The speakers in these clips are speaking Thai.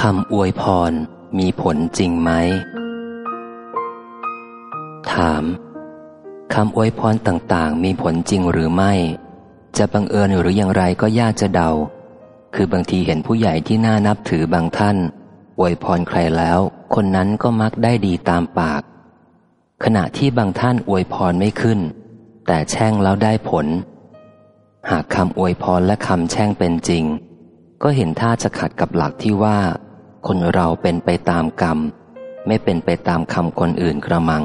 คำอวยพรมีผลจริงไหม ถามคำอวยพรต่างๆ มีผลจริงหรือไม่ จะบังเอิญหรืออย่างไรก็ยากจะเดา คือบางทีเห็นผู้ใหญ่ที่น่านับถือบางท่าน อวยพรใครแล้ว คนนั้นก็มักได้ดีตามปาก ขณะที่บางท่านอวยพรไม่ขึ้น แต่แช่งแล้วได้ผล หากคำอวยพรและคำแช่งเป็นจริง ก็เห็นท่าจะขัดกับหลักที่ว่า คนเราเป็นไปตามกรรม ไม่เป็นไปตามคำคนอื่นกระมัง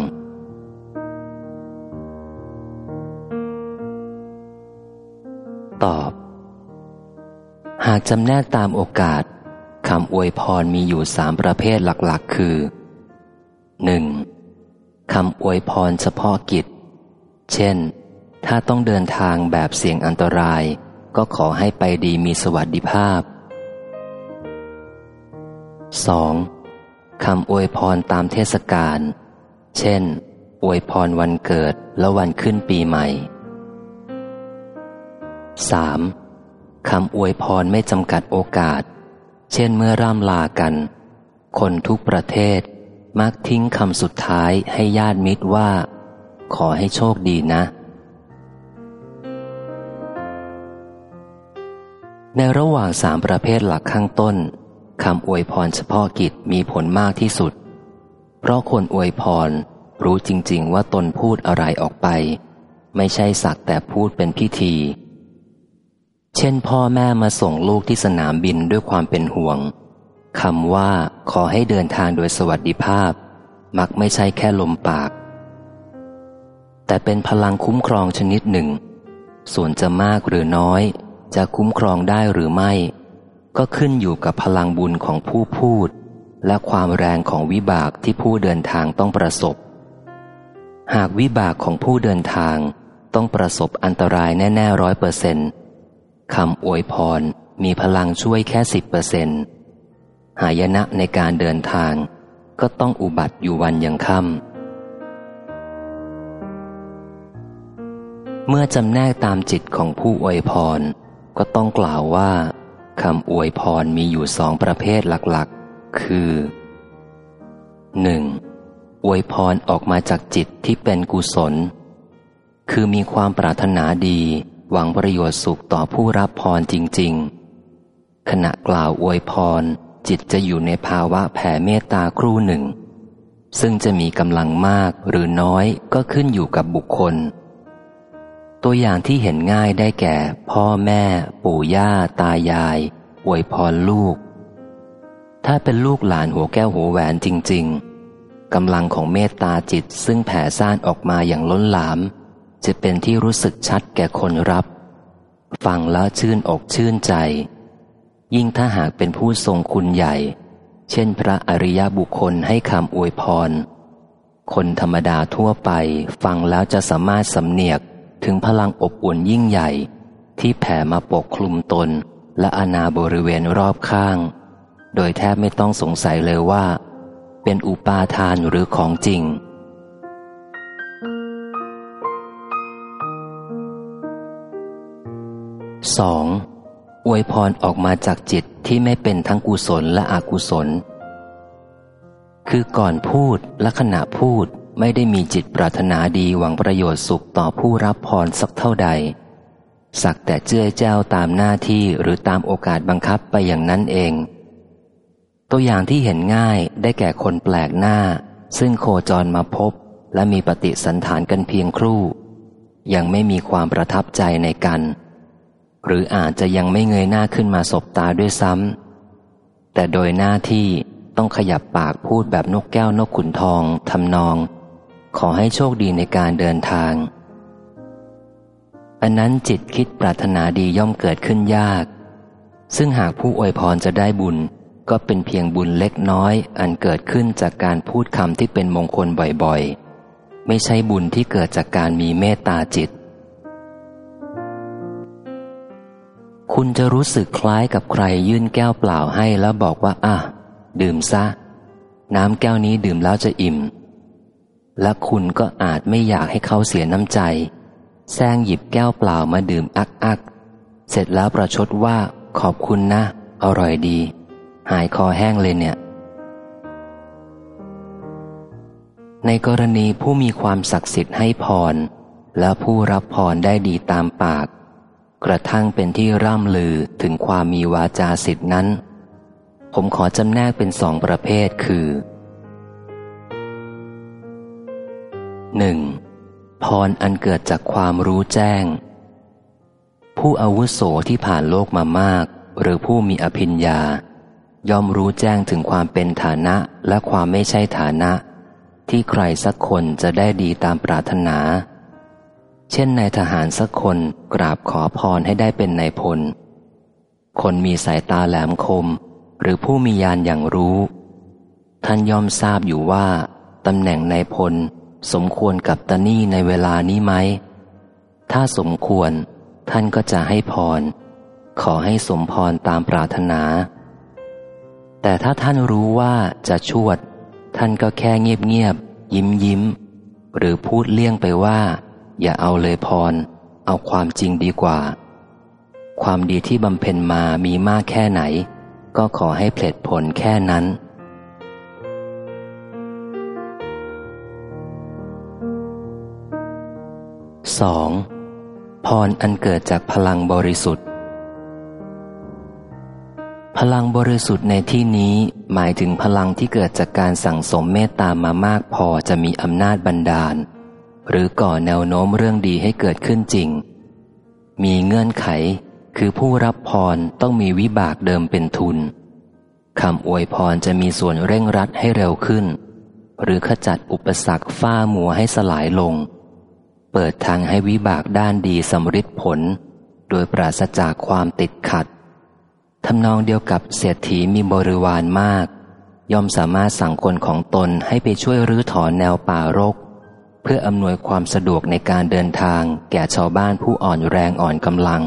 ตอบ หากจำแนกตามโอกาสคำอวยพรมีอยู่สามประเภทหลักๆ คือ 1. คำอวยพรเฉพาะกิจ เช่น ถ้าต้องเดินทางแบบเสี่ยงอันตราย ก็ขอให้ไปดีมีสวัสดิภาพ 2. คำอวยพรตามเทศกาล เช่น อวยพรวันเกิดและวันขึ้นปีใหม่ 3. คำอวยพรไม่จำกัดโอกาส เช่นเมื่อร่ำลากัน คนทุกประเทศมักทิ้งคำสุดท้ายให้ญาติมิตรว่า ขอให้โชคดีนะ ในระหว่างสามประเภทหลักข้างต้น คำอวยพรเฉพาะกิจมีผลมากที่สุด เพราะคนอวยพรรู้จริง ๆ ว่าตนพูดอะไรออกไป ไม่ใช่สักแต่พูดเป็นพิธี เช่นพ่อแม่มาส่งลูกที่สนามบินด้วยความเป็นห่วงคำว่าขอให้เดินทางโดยสวัสดิภาพ มักไม่ใช่แค่ลมปาก แต่เป็นพลังคุ้มครองชนิดหนึ่ง ส่วนจะมากหรือน้อย จะคุ้มครองได้หรือไม่ ก็ขึ้นอยู่กับพลังบุญของผู้พูด และความแรงของวิบากที่ผู้เดินทางต้องประสบ หากวิบากของผู้เดินทางต้องประสบอันตรายแน่ๆร้อยเปอร์เซนคำอวยพรมีพลังช่วยแค่สิบเปอร์เซนหายนะในการเดินทาง ก็ต้องอุบัติอยู่วันยังค่ำเมื่อจำแนกตามจิตของผู้อวยพร ก็ต้องกล่าวว่า คำอวยพรมีอยู่สองประเภทหลักๆ คือ 1. อวยพรออกมาจากจิตที่เป็นกุศล คือมีความปรารถนาดี หวังประโยชน์สุขต่อผู้รับพรจริง ๆ ขณะกล่าวอวยพร จิตจะอยู่ในภาวะแผ่เมตตาครู่หนึ่ง ซึ่งจะมีกำลังมากหรือน้อยก็ขึ้นอยู่กับบุคคล ตัวอย่างที่เห็นง่ายได้แก่ พ่อแม่ ปู่ย่า ตายาย อวยพรลูก ถ้าเป็นลูกหลานหัวแก้วหัวแหวนจริง ๆกำลังของเมตตาจิตซึ่งแผ่ซ่านออกมาอย่างล้นหลาม จะเป็นที่รู้สึกชัดแก่คนรับ ฟังแล้วชื่นอกชื่นใจ ยิ่งถ้าหากเป็นผู้ทรงคุณใหญ่ เช่นพระอริยบุคคลให้คำอวยพร คนธรรมดาทั่วไปฟังแล้วจะสามารถสำเนียก ถึงพลังอบอุ่นยิ่งใหญ่ ที่แผ่มาปกคลุมตนและอาณาบริเวณรอบข้าง โดยแทบไม่ต้องสงสัยเลยว่า เป็นอุปาทานหรือของจริง 2. อวยพรออกมาจากจิตที่ไม่เป็นทั้งกุศลและอกุศล คือก่อนพูดและขณะพูด ไม่ได้มีจิตปรารถนาดีหวังประโยชน์สุขต่อผู้รับพรสักเท่าใด สักแต่เจื้อเจ้าตามหน้าที่หรือตามโอกาสบังคับไปอย่างนั้นเอง ตัวอย่างที่เห็นง่ายได้แก่คนแปลกหน้า ซึ่งโคจรมาพบ และมีปฏิสันฐานกันเพียงครู่ ยังไม่มีความประทับใจในกัน หรืออาจจะยังไม่เงยหน้าขึ้นมาสบตาด้วยซ้ำแต่โดยหน้าที่ต้องขยับปากพูดแบบนกแก้วนกขุนทองทำนอง ขอให้โชคดีในการเดินทาง อันนั้นจิตคิดปรารถนาดีย่อมเกิดขึ้นยาก ซึ่งหากผู้อวยพรจะได้บุญก็เป็นเพียงบุญเล็กน้อย อันเกิดขึ้นจากการพูดคำที่เป็นมงคลบ่อยๆ ไม่ใช่บุญที่เกิดจากการมีเมตตาจิต คุณจะรู้สึกคล้ายกับใครยื่นแก้วเปล่าให้แล้วบอกว่า อะ ดื่มซะ น้ำแก้วนี้ดื่มแล้วจะอิ่ม และคุณก็อาจไม่อยากให้เขาเสียน้ำใจ แซงหยิบแก้วเปล่ามาดื่มอักอักเสร็จแล้วประชดว่าขอบคุณนะ อร่อยดี หายคอแห้งเลยเนี่ย ในกรณีผู้มีความศักดิ์สิทธิ์ให้พร และผู้รับพรได้ดีตามปาก กระทั่งเป็นที่ร่ำลือถึงความมีวาจาสิทธินั้น ผมขอจำแนกเป็นสองประเภทคือ 1. พรอันเกิดจากความรู้แจ้ง ผู้อาวุโสที่ผ่านโลกมามาก หรือผู้มีอภิญญา ย่อมรู้แจ้งถึงความเป็นฐานะและความไม่ใช่ฐานะ ที่ใครสักคนจะได้ดีตามปรารถนา เช่นนายทหารสักคนกราบขอพรให้ได้เป็นนายพล คนมีสายตาแหลมคม หรือผู้มียานอย่างรู้ ท่านย่อมทราบอยู่ว่าตำแหน่งนายพล สมควรกับตานี่ในเวลานี้ไหม ถ้าสมควรท่านก็จะให้พร ขอให้สมพรตามปรารถนา แต่ถ้าท่านรู้ว่าจะชวด ท่านก็แค่เงียบเงียบยิ้มยิ้ม หรือพูดเลี่ยงไปว่า อย่าเอาเลยพร เอาความจริงดีกว่า ความดีที่บำเพ็ญมามีมากแค่ไหน ก็ขอให้เพลิดผลแค่นั้น 2. พรอันเกิดจากพลังบริสุทธิ์ พลังบริสุทธิ์ในที่นี้หมายถึงพลังที่เกิดจากการสั่งสมเมตตามามากพอจะมีอำนาจบันดาล หรือก่อแนวโน้มเรื่องดีให้เกิดขึ้นจริง มีเงื่อนไข คือผู้รับพรต้องมีวิบากเดิมเป็นทุนคำอวยพรจะมีส่วนเร่งรัดให้เร็วขึ้น หรือขจัดอุปสรรคฝ้ามัวให้สลายลง เปิดทางให้วิบากด้านดีสำฤทธิผล โดยปราศจากความติดขัดทำนองเดียวกับเศรษฐีมีบริวารมาก ย่อมสามารถสั่งคนของตนให้ไปช่วยรื้อถอนแนวป่ารก เพื่ออำนวยความสะดวกในการเดินทางแก่ชาวบ้านผู้อ่อนแรงอ่อนกำลัง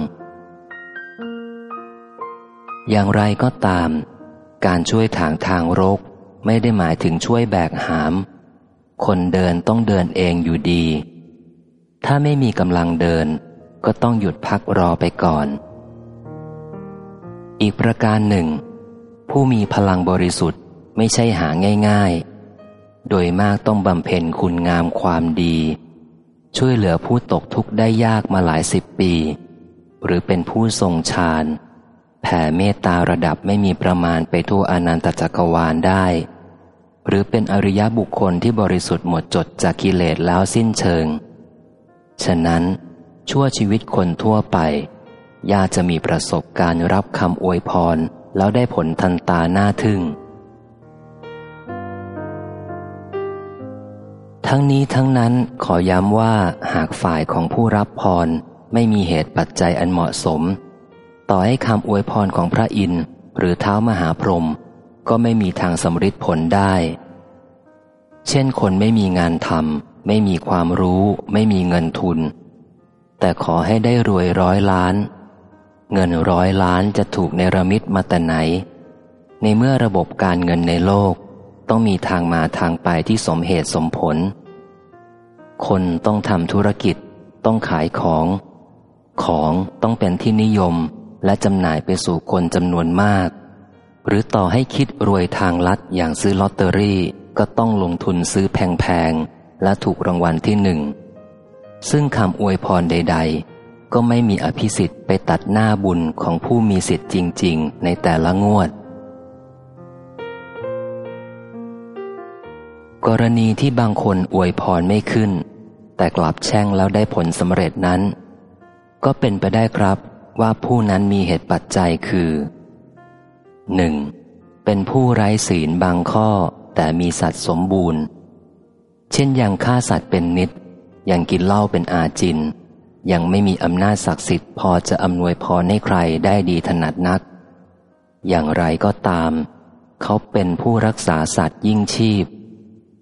อย่างไรก็ตาม การช่วยทางทางรก ไม่ได้หมายถึงช่วยแบกหาม คนเดินต้องเดินเองอยู่ดี ถ้าไม่มีกำลังเดิน ก็ต้องหยุดพักรอไปก่อน อีกประการหนึ่ง ผู้มีพลังบริสุทธิ์ไม่ใช่หาง่ายๆ โดยมากต้องบำเพ็ญคุณงามความดี ช่วยเหลือผู้ตกทุกข์ได้ยากมาหลายสิบปี หรือเป็นผู้ทรงฌานแผ่เมตตาระดับไม่มีประมาณไปทั่วอนันตจักรวาลได้ หรือเป็นอริยบุคคลที่บริสุทธิ์หมดจดจากกิเลสแล้วสิ้นเชิง ฉะนั้นชั่วชีวิตคนทั่วไปยากจะมีประสบการณ์รับคำอวยพรแล้วได้ผลทันตาหน้าทึ่ง ทั้งนี้ทั้งนั้นขอย้ำว่าหากฝ่ายของผู้รับพรไม่มีเหตุปัจจัยอันเหมาะสม ต่อให้คำอวยพรของพระอินทร์หรือเท้ามหาพรหมก็ไม่มีทางสำฤทธิ์ผลได้ เช่นคนไม่มีงานทำ ไม่มีความรู้ ไม่มีเงินทุน แต่ขอให้ได้รวยร้อยล้าน เงินร้อยล้านจะถูกในระมิดมาแต่ไหน ในเมื่อระบบการเงินในโลก ต้องมีทางมาทางไปที่สมเหตุสมผล คนต้องทำธุรกิจ ต้องขายของ ของต้องเป็นที่นิยมและจำหน่ายไปสู่คนจำนวนมาก หรือต่อให้คิดรวยทางลัดอย่างซื้อลอตเตอรี่ก็ต้องลงทุนซื้อแพง และถูกรางวัลที่หนึ่ง ซึ่งคำอวยพรใด ๆ ก็ไม่มีอภิสิทธิ์ไปตัดหน้าบุญของผู้มีสิทธิ์จริง ๆ ในแต่ละงวด กรณีที่บางคนอวยพรไม่ขึ้น แต่กลับแช่งแล้วได้ผลสำเร็จนั้น ก็เป็นไปได้ครับว่าผู้นั้นมีเหตุปัจจัยคือ 1. เป็นผู้ไร้ศีลบางข้อแต่มีสัตว์สมบูรณ์ เช่นอยังฆ่าสัตว์เป็นนิดยังกินเหล้าเป็นอาจิน ยังไม่มีอำนาจศักดิ์สิทธิ์พอจะอำนวยพรให้ใครได้ดีถนัดนัก อย่างไรก็ตาม เขาเป็นผู้รักษาสัตว์ยิ่งชีพ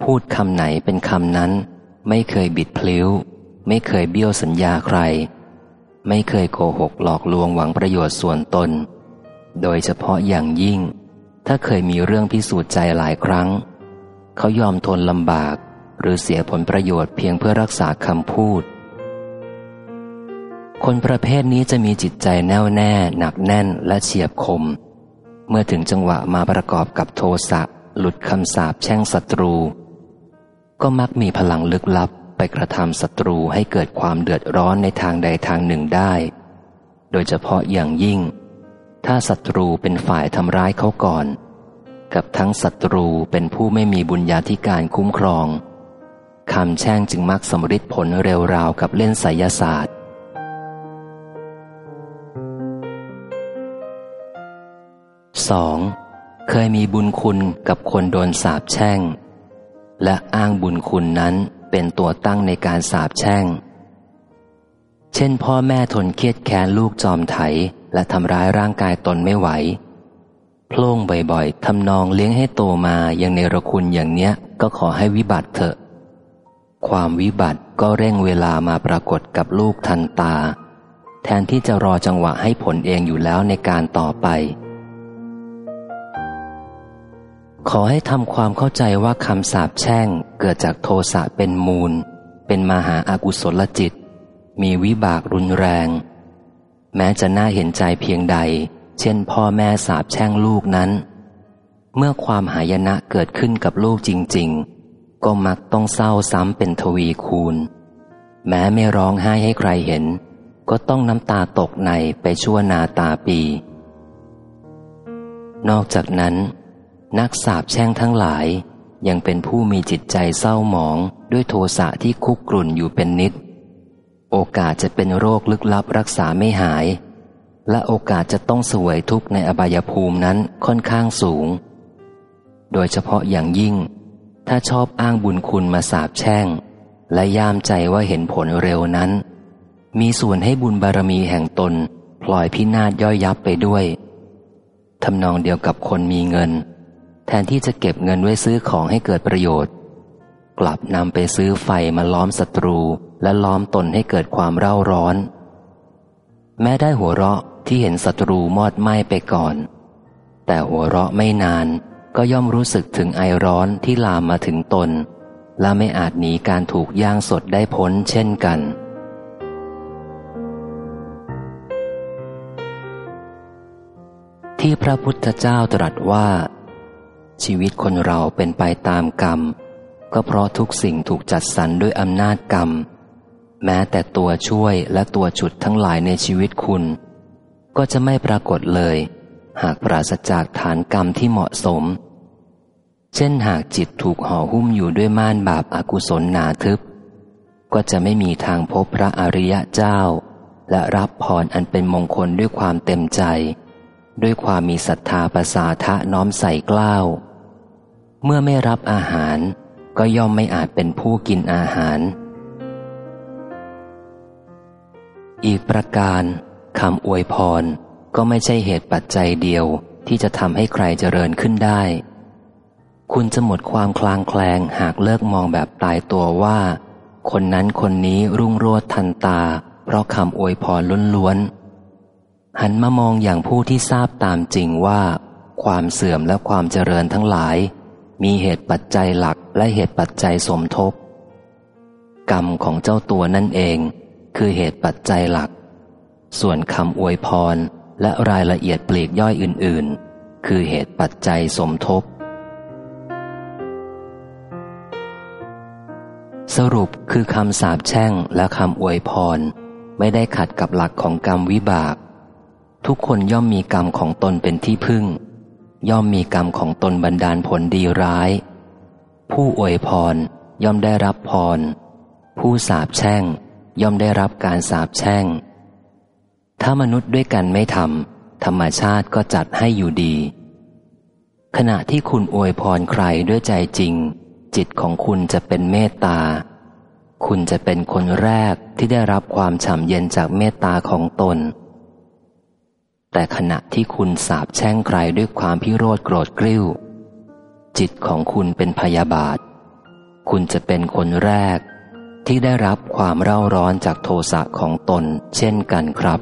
พูดคำไหนเป็นคำนั้น ไม่เคยบิดพลิ้ว ไม่เคยเบี้ยวสัญญาใคร ไม่เคยโกหกหลอกลวงหวังประโยชน์ส่วนตน โดยเฉพาะอย่างยิ่ง ถ้าเคยมีเรื่องพิสูจน์ใจหลายครั้ง เขายอมทนลำบาก หรือเสียผลประโยชน์เพียงเพื่อรักษาคำพูด คนประเภทนี้จะมีจิตใจแน่วแน่ หนักแน่นและเฉียบคม เมื่อถึงจังหวะมาประกอบกับโทสะหลุดคำสาปแช่งศัตรู ก็มักมีพลังลึกลับไปกระทำศัตรูให้เกิดความเดือดร้อนในทางใดทางหนึ่งได้ โดยเฉพาะอย่างยิ่ง ถ้าศัตรูเป็นฝ่ายทำร้ายเขาก่อน กับทั้งศัตรูเป็นผู้ไม่มีบุญญาธิการคุ้มครอง คำแช่งจึงมักสำฤทธิ์ผลเร็วราวกับเล่นไสยศาสตร์ 2. เคยมีบุญคุณกับคนโดนสาบแช่ง และอ้างบุญคุณนั้นเป็นตัวตั้งในการสาบแช่ง เช่นพ่อแม่ทนเครียดแค้นลูกจอมไถและทำร้ายร่างกายตนไม่ไหวโพล่งบ่อยๆทำนองเลี้ยงให้โตมาอย่างในรคุณอย่างเนี้ยก็ขอให้วิบัติเถอะ ความวิบัติก็เร่งเวลามาปรากฏกับลูกทันตา แทนที่จะรอจังหวะให้ผลเองอยู่แล้วในการต่อไป ขอให้ทำความเข้าใจว่าคำสาปแช่งเกิดจากโทสะเป็นมูล เป็นมหาอากุศลจิต มีวิบากรุนแรง แม้จะน่าเห็นใจเพียงใด เช่นพ่อแม่สาปแช่งลูกนั้น เมื่อความหายนะเกิดขึ้นกับลูกจริง ๆ ก็มักต้องเศร้าซ้ำเป็นทวีคูณ แม้ไม่ร้องไห้ให้ใครเห็น ก็ต้องน้ำตาตกในไปชั่วนาตาปี นอกจากนั้น นักสาบแช่งทั้งหลายยังเป็นผู้มีจิตใจเศร้าหมองด้วยโทสะที่คุกกรุ่นอยู่เป็นนิด โอกาสจะเป็นโรคลึกลับรักษาไม่หาย และโอกาสจะต้องสวยทุกข์ในอบายภูมินั้นค่อนข้างสูง โดยเฉพาะอย่างยิ่ง ถ้าชอบอ้างบุญคุณมาสาบแช่ง และย่ามใจว่าเห็นผลเร็วนั้น มีส่วนให้บุญบารมีแห่งตนพลอยพินาศย่อยยับไปด้วยทำนองเดียวกับคนมีเงิน แทนที่จะเก็บเงินไว้ซื้อของให้เกิดประโยชน์ กลับนำไปซื้อไฟมาล้อมศัตรูและล้อมตนให้เกิดความเร่าร้อน แม้ได้หัวเราะที่เห็นศัตรูมอดไหม้ไปก่อน แต่หัวเราะไม่นาน ก็ย่อมรู้สึกถึงไอร้อนที่ลามมาถึงตน และไม่อาจหนีการถูกย่างสดได้พ้นเช่นกัน ที่พระพุทธเจ้าตรัสว่า ชีวิตคนเราเป็นไปตามกรรม ก็เพราะทุกสิ่งถูกจัดสรรด้วยอำนาจกรรม แม้แต่ตัวช่วยและตัวฉุดทั้งหลายในชีวิตคุณ ก็จะไม่ปรากฏเลย หากปราศจากฐานกรรมที่เหมาะสม เช่นหากจิตถูกห่อหุ้มอยู่ด้วยม่านบาปอากุศลหนาทึบ ก็จะไม่มีทางพบพระอริยะเจ้า และรับพรอันเป็นมงคลด้วยความเต็มใจ ด้วยความมีศรัทธาประสาทะน้อมใส่กล้าว เมื่อไม่รับอาหารก็ย่อมไม่อาจเป็นผู้กินอาหาร อีกประการคำอวยพร ก็ไม่ใช่เหตุปัจจัยเดียวที่จะทำให้ใครเจริญขึ้นได้ คุณจะหมดความคลางแคลงหากเลิกมองแบบตายตัวว่า คนนั้นคนนี้รุ่งโรจน์ทันตา เพราะคำอวยพรล้วนๆ หันมามองอย่างผู้ที่ทราบตามจริงว่า ความเสื่อมและความเจริญทั้งหลาย มีเหตุปัจจัยหลักและเหตุปัจจัยสมทบ กรรมของเจ้าตัวนั่นเอง คือเหตุปัจจัยหลัก ส่วนคำอวยพร และรายละเอียดปลีกย่อยอื่น ๆ คือเหตุปัจจัยสมทบ สรุปคือคำสาปแช่งและคำอวยพร ไม่ได้ขัดกับหลักของกรรมวิบาก ทุกคนย่อมมีกรรมของตนเป็นที่พึ่ง ย่อมมีกรรมของตนบันดาลผลดีร้าย ผู้อวยพรย่อมได้รับพร ผู้สาบแช่ง ย่อมได้รับการสาบแช่ง ถ้ามนุษย์ด้วยกันไม่ทำธรรมชาติก็จัดให้อยู่ดี ขณะที่คุณอวยพรใครด้วยใจจริง จิตของคุณจะเป็นเมตตา คุณจะเป็นคนแรกที่ได้รับความฉ่ำเย็นจากเมตตาของตน แต่ขณะที่คุณสาบแช่งใครด้วยความพิโรธโกรธกริ้ว จิตของคุณเป็นพยาบาท คุณจะเป็นคนแรกที่ได้รับความเร่าร้อนจากโทสะของตนเช่นกันครับ